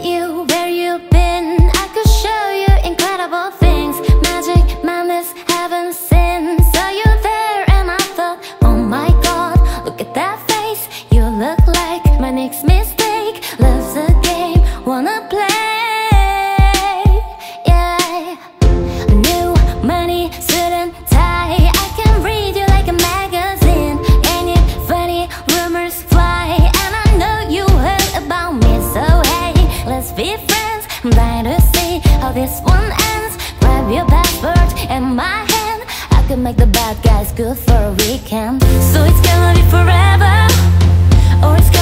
you where you've been. I could show you incredible things. Magic, madness, heaven, and my hand. I could make the bad guys good for a weekend. So it's gonna be forever Or it's gonna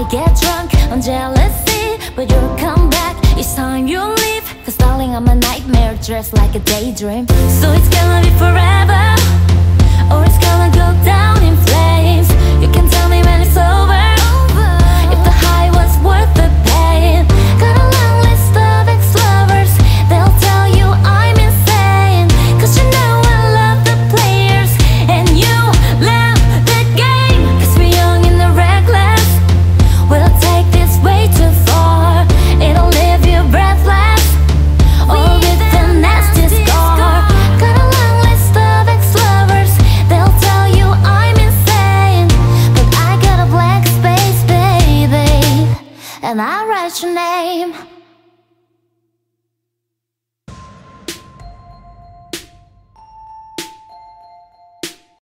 I get drunk on jealousy But you'll come back. It's time you leave Cause darling I'm a nightmare dressed like a daydream. So it's gonna be forever Or it's gonna go and I write your name.